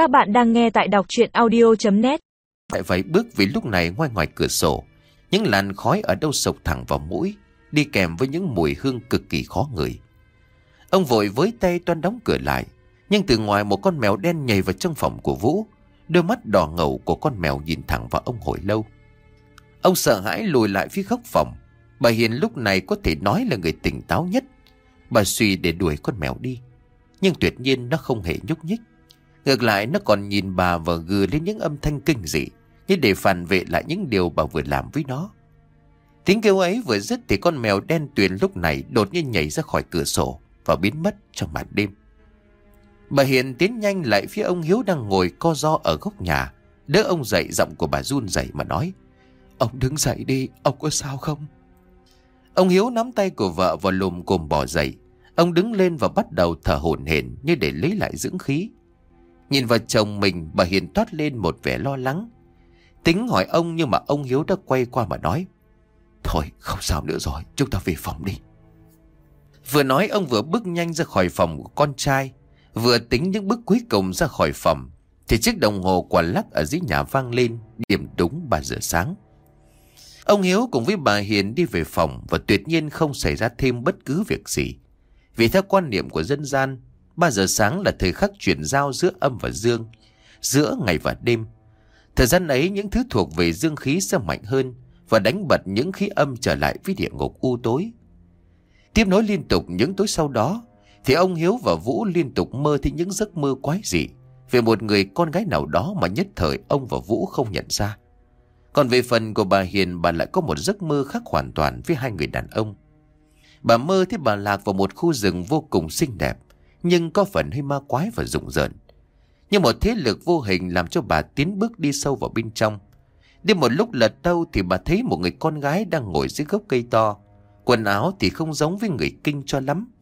Các bạn đang nghe tại đọc chuyện audio.net Lại vậy bước vì lúc này ngoài ngoài cửa sổ, Những làn khói ở đâu sộc thẳng vào mũi, Đi kèm với những mùi hương cực kỳ khó ngửi. Ông vội với tay toan đóng cửa lại, Nhưng từ ngoài một con mèo đen nhảy vào trong phòng của Vũ, Đôi mắt đỏ ngầu của con mèo nhìn thẳng vào ông hồi lâu. Ông sợ hãi lùi lại phía góc phòng, Bà Hiền lúc này có thể nói là người tỉnh táo nhất. Bà suy để đuổi con mèo đi, Nhưng tuyệt nhiên nó không hề nhúc nhích. Ngược lại nó còn nhìn bà và gừ lên những âm thanh kinh dị Như để phản vệ lại những điều bà vừa làm với nó. Tiếng kêu ấy vừa dứt thì con mèo đen tuyền lúc này đột nhiên nhảy ra khỏi cửa sổ Và biến mất trong màn đêm. Bà Hiền tiến nhanh lại phía ông Hiếu đang ngồi co ro ở góc nhà Đỡ ông dậy giọng của bà run rẩy mà nói Ông đứng dậy đi, ông có sao không? Ông Hiếu nắm tay của vợ và lùm cồm bỏ dậy. Ông đứng lên và bắt đầu thở hổn hển như để lấy lại dưỡng khí. Nhìn vào chồng mình, bà Hiền toát lên một vẻ lo lắng. Tính hỏi ông nhưng mà ông Hiếu đã quay qua mà nói, Thôi, không sao nữa rồi, chúng ta về phòng đi. Vừa nói, ông vừa bước nhanh ra khỏi phòng của con trai, Vừa tính những bước cuối cùng ra khỏi phòng, Thì chiếc đồng hồ quả lắc ở dưới nhà vang lên, Điểm đúng 3 giờ sáng. Ông Hiếu cùng với bà Hiền đi về phòng Và tuyệt nhiên không xảy ra thêm bất cứ việc gì. Vì theo quan niệm của dân gian 3 giờ sáng là thời khắc chuyển giao giữa âm và dương, Giữa ngày và đêm. Thời gian ấy, những thứ thuộc về dương khí sẽ mạnh hơn Và đánh bật những khí âm trở lại với địa ngục u tối. Tiếp nối liên tục những tối sau đó, Thì ông Hiếu và Vũ liên tục mơ thấy những giấc mơ quái dị Về một người con gái nào đó mà nhất thời ông và Vũ không nhận ra. Còn về phần của bà Hiền, bà lại có một giấc mơ khác hoàn toàn với hai người đàn ông. Bà mơ thấy bà lạc vào một khu rừng vô cùng xinh đẹp nhưng có phần hơi ma quái và rụng rợn. Nhưng một thế lực vô hình làm cho bà tiến bước đi sâu vào bên trong. Đi một lúc lật đâu thì bà thấy một người con gái đang ngồi dưới gốc cây to. Quần áo thì không giống với người kinh cho lắm.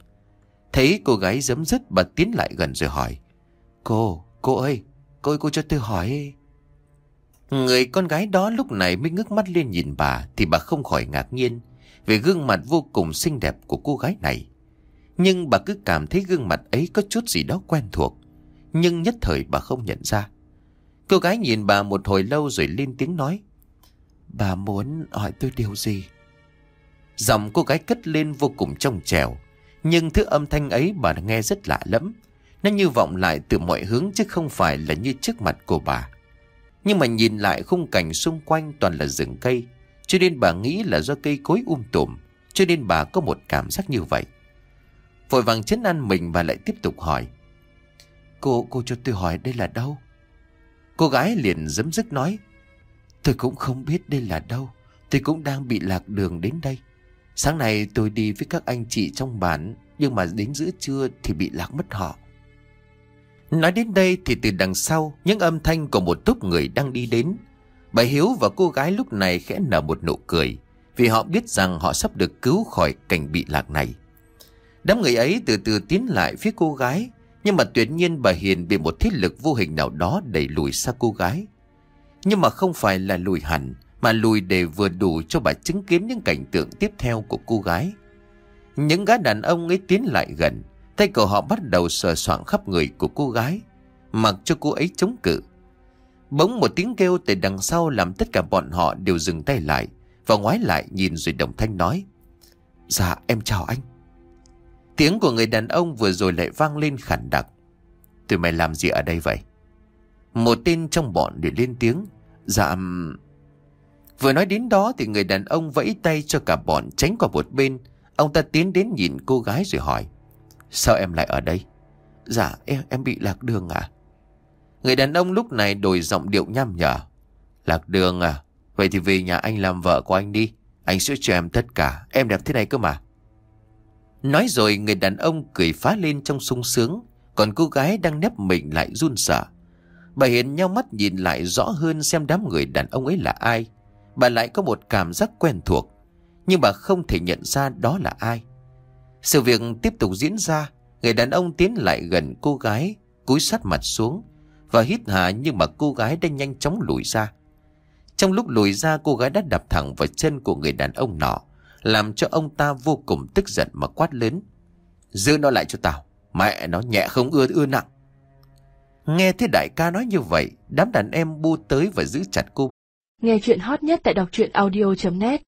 Thấy cô gái giấm dứt bà tiến lại gần rồi hỏi. Cô, cô ơi, cô ơi cô cho tôi hỏi. Người con gái đó lúc này mới ngước mắt lên nhìn bà thì bà không khỏi ngạc nhiên về gương mặt vô cùng xinh đẹp của cô gái này. Nhưng bà cứ cảm thấy gương mặt ấy có chút gì đó quen thuộc. Nhưng nhất thời bà không nhận ra. Cô gái nhìn bà một hồi lâu rồi lên tiếng nói, Bà muốn hỏi tôi điều gì? Giọng cô gái cất lên vô cùng trong trèo Nhưng thứ âm thanh ấy bà nghe rất lạ lẫm. Nó như vọng lại từ mọi hướng chứ không phải là như trước mặt của bà. Nhưng mà nhìn lại khung cảnh xung quanh toàn là rừng cây, Cho nên bà nghĩ là do cây cối um tùm, Cho nên bà có một cảm giác như vậy. Vội vàng chấn an mình và lại tiếp tục hỏi. Cô, cô cho tôi hỏi đây là đâu? Cô gái liền dấm dứt nói. Tôi cũng không biết đây là đâu. Tôi cũng đang bị lạc đường đến đây. Sáng nay tôi đi với các anh chị trong bản Nhưng mà đến giữa trưa thì bị lạc mất họ. Nói đến đây thì từ đằng sau Những âm thanh của một tốp người đang đi đến. Bà Hiếu và cô gái lúc này khẽ nở một nụ cười Vì họ biết rằng họ sắp được cứu khỏi cảnh bị lạc này. Đám người ấy từ từ tiến lại phía cô gái, Nhưng mà tuyệt nhiên bà Hiền bị một thiết lực vô hình nào đó đẩy lùi xa cô gái. Nhưng mà không phải là lùi hẳn, Mà lùi để vừa đủ cho bà chứng kiến những cảnh tượng tiếp theo của cô gái. Những gã đàn ông ấy tiến lại gần, Tay của họ bắt đầu sờ soạng khắp người của cô gái, Mặc cho cô ấy chống cự. Bỗng một tiếng kêu từ đằng sau làm tất cả bọn họ đều dừng tay lại Và ngoái lại nhìn rồi đồng thanh nói Dạ em chào anh. Tiếng của người đàn ông vừa rồi lại vang lên khản đặc. Tụi mày làm gì ở đây vậy? Một tên trong bọn để lên tiếng. Dạ... Vừa nói đến đó thì người đàn ông vẫy tay cho cả bọn tránh qua một bên. Ông ta tiến đến nhìn cô gái rồi hỏi. Sao em lại ở đây? Dạ em em bị lạc đường à? Người đàn ông lúc này đổi giọng điệu nham nhở. Lạc đường à? Vậy thì về nhà anh làm vợ của anh đi. Anh sẽ cho em tất cả. Em đẹp thế này cơ mà. Nói rồi người đàn ông cười phá lên trong sung sướng, Còn cô gái đang nép mình lại run sợ. Bà Hiền nhau mắt nhìn lại rõ hơn xem đám người đàn ông ấy là ai. Bà lại có một cảm giác quen thuộc, Nhưng bà không thể nhận ra đó là ai. Sự việc tiếp tục diễn ra, Người đàn ông tiến lại gần cô gái, Cúi sát mặt xuống Và hít hà nhưng mà cô gái đã nhanh chóng lùi ra. Trong lúc lùi ra, cô gái đã đập thẳng vào chân của người đàn ông nọ làm cho ông ta vô cùng tức giận mà quát lớn. Giữ nó lại cho tao. Mẹ nó nhẹ không ưa ưa nặng. Nghe thấy đại ca nói như vậy, đám đàn em bu tới và giữ chặt cô. Nghe chuyện hot nhất tại đọc truyện audio.net